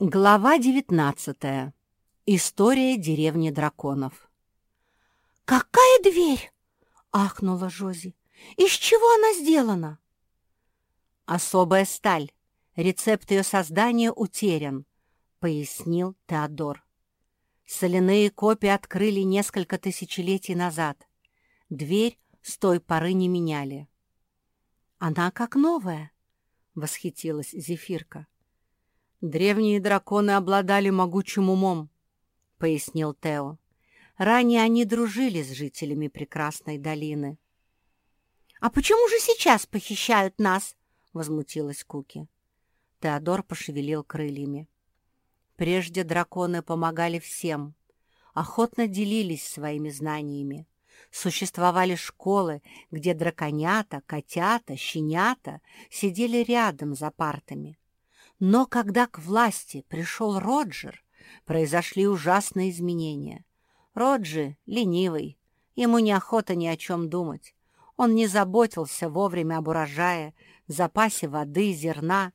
Глава 19. История деревни драконов. «Какая дверь?» — ахнула Жози. «Из чего она сделана?» «Особая сталь. Рецепт ее создания утерян», — пояснил Теодор. Соляные копии открыли несколько тысячелетий назад. Дверь с той поры не меняли. «Она как новая», — восхитилась Зефирка. «Древние драконы обладали могучим умом», — пояснил Тео. «Ранее они дружили с жителями прекрасной долины». «А почему же сейчас похищают нас?» — возмутилась Куки. Теодор пошевелил крыльями. Прежде драконы помогали всем, охотно делились своими знаниями. Существовали школы, где драконята, котята, щенята сидели рядом за партами. Но когда к власти пришел Роджер, произошли ужасные изменения. Роджи ленивый, ему неохота ни о чем думать. Он не заботился вовремя об урожае, запасе воды, зерна.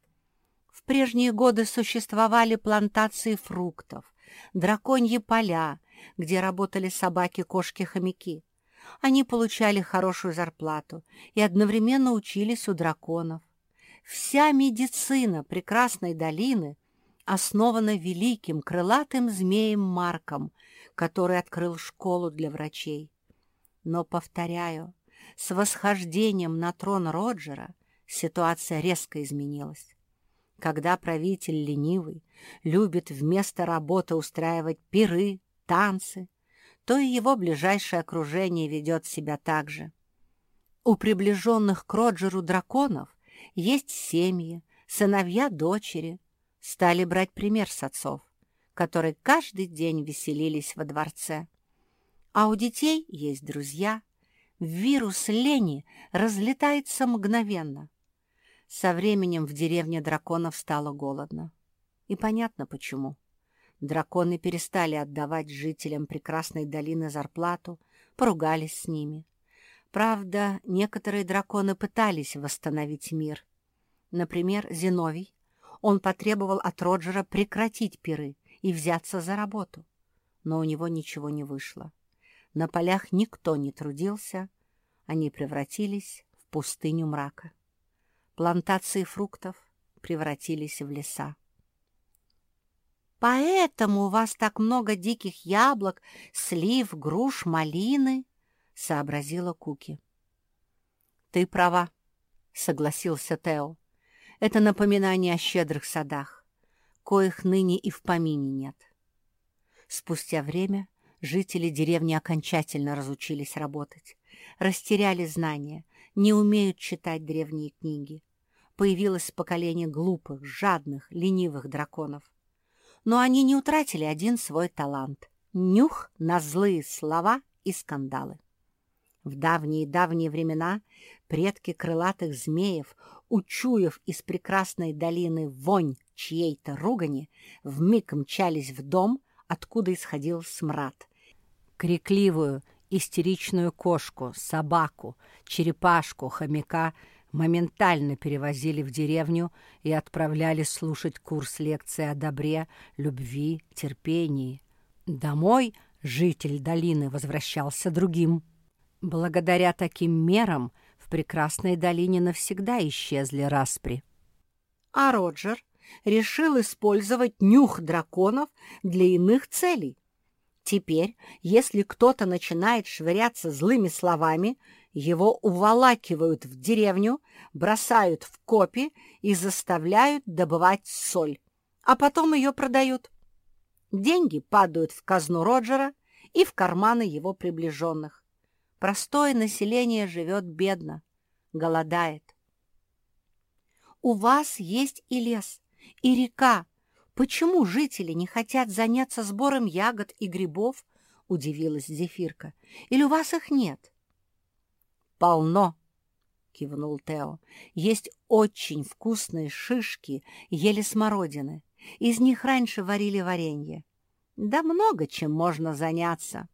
В прежние годы существовали плантации фруктов, драконьи поля, где работали собаки, кошки, хомяки. Они получали хорошую зарплату и одновременно учились у драконов. Вся медицина прекрасной долины основана великим крылатым змеем Марком, который открыл школу для врачей. Но, повторяю, с восхождением на трон Роджера ситуация резко изменилась. Когда правитель ленивый любит вместо работы устраивать пиры, танцы, то и его ближайшее окружение ведет себя так же. У приближенных к Роджеру драконов есть семьи, сыновья, дочери. Стали брать пример с отцов, которые каждый день веселились во дворце. А у детей есть друзья. Вирус лени разлетается мгновенно. Со временем в деревне драконов стало голодно. И понятно почему. Драконы перестали отдавать жителям прекрасной долины зарплату, поругались с ними. Правда, некоторые драконы пытались восстановить мир. Например, Зиновий. Он потребовал от Роджера прекратить пиры и взяться за работу. Но у него ничего не вышло. На полях никто не трудился, они превратились в пустыню мрака. Плантации фруктов превратились в леса. «Поэтому у вас так много диких яблок, слив, груш, малины?» — сообразила Куки. «Ты права», — согласился Тео. «Это напоминание о щедрых садах, коих ныне и в помине нет». Спустя время жители деревни окончательно разучились работать, растеряли знания, не умеют читать древние книги. Появилось поколение глупых, жадных, ленивых драконов. Но они не утратили один свой талант — нюх на злые слова и скандалы. В давние-давние времена предки крылатых змеев, учуяв из прекрасной долины вонь чьей-то ругани, вмиг мчались в дом, откуда исходил смрад. Крикливую, истеричную кошку, собаку, черепашку, хомяка моментально перевозили в деревню и отправляли слушать курс лекции о добре, любви, терпении. Домой житель долины возвращался другим. Благодаря таким мерам в прекрасной долине навсегда исчезли распри. А Роджер решил использовать нюх драконов для иных целей. Теперь, если кто-то начинает швыряться злыми словами, его уволакивают в деревню, бросают в копи и заставляют добывать соль, а потом ее продают. Деньги падают в казну Роджера и в карманы его приближенных. Простое население живет бедно, голодает. У вас есть и лес, и река. Почему жители не хотят заняться сбором ягод и грибов? Удивилась Зефирка. Или у вас их нет? Полно, кивнул Тео. Есть очень вкусные шишки, ели смородины. Из них раньше варили варенье. Да много чем можно заняться.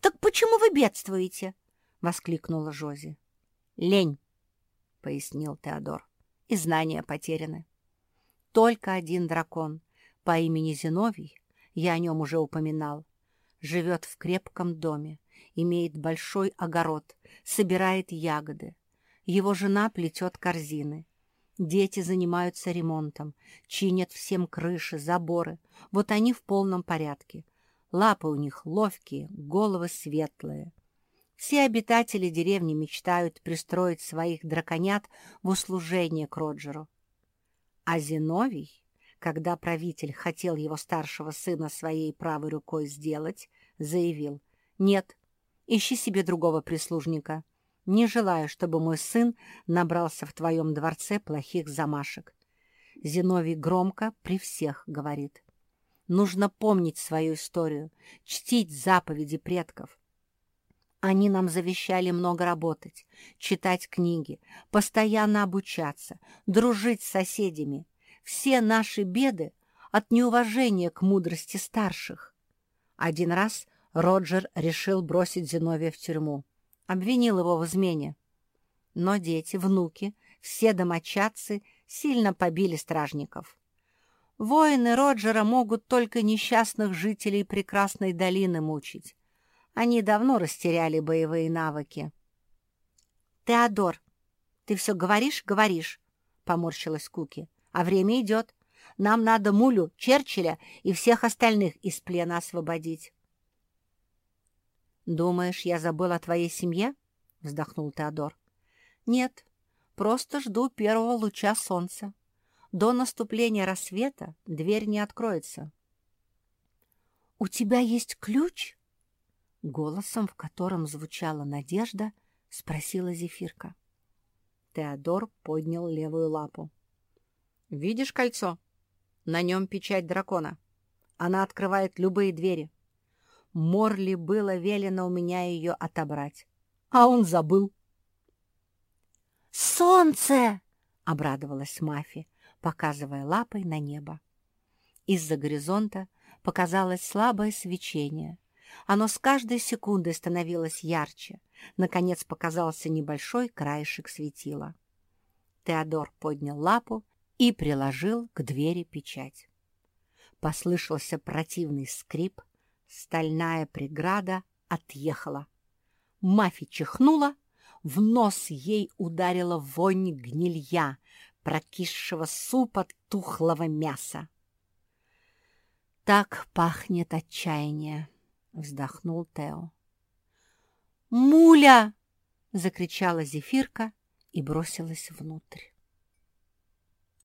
«Так почему вы бедствуете?» — воскликнула Жози. «Лень», — пояснил Теодор, — «и знания потеряны. Только один дракон по имени Зиновий, я о нем уже упоминал, живет в крепком доме, имеет большой огород, собирает ягоды. Его жена плетет корзины. Дети занимаются ремонтом, чинят всем крыши, заборы. Вот они в полном порядке. Лапы у них ловкие, головы светлые. Все обитатели деревни мечтают пристроить своих драконят в услужение к Роджеру. А Зиновий, когда правитель хотел его старшего сына своей правой рукой сделать, заявил, «Нет, ищи себе другого прислужника. Не желаю, чтобы мой сын набрался в твоем дворце плохих замашек». Зиновий громко при всех говорит, Нужно помнить свою историю, чтить заповеди предков. Они нам завещали много работать, читать книги, постоянно обучаться, дружить с соседями. Все наши беды от неуважения к мудрости старших. Один раз Роджер решил бросить Зиновия в тюрьму, обвинил его в измене. Но дети, внуки, все домочадцы сильно побили стражников. Воины Роджера могут только несчастных жителей прекрасной долины мучить. Они давно растеряли боевые навыки. «Теодор, ты все говоришь, говоришь», — поморщилась Куки. «А время идет. Нам надо Мулю, Черчилля и всех остальных из плена освободить». «Думаешь, я забыл о твоей семье?» — вздохнул Теодор. «Нет, просто жду первого луча солнца. До наступления рассвета дверь не откроется. «У тебя есть ключ?» Голосом, в котором звучала надежда, спросила Зефирка. Теодор поднял левую лапу. «Видишь кольцо? На нем печать дракона. Она открывает любые двери. Морли было велено у меня ее отобрать, а он забыл». «Солнце!» — обрадовалась Мафи показывая лапой на небо. Из-за горизонта показалось слабое свечение. Оно с каждой секундой становилось ярче. Наконец показался небольшой краешек светила. Теодор поднял лапу и приложил к двери печать. Послышался противный скрип, стальная преграда отъехала. Мафи чихнула, в нос ей ударила вонь гнилья, прокисшего супа тухлого мяса. «Так пахнет отчаяние», — вздохнул Тео. «Муля!» — закричала Зефирка и бросилась внутрь.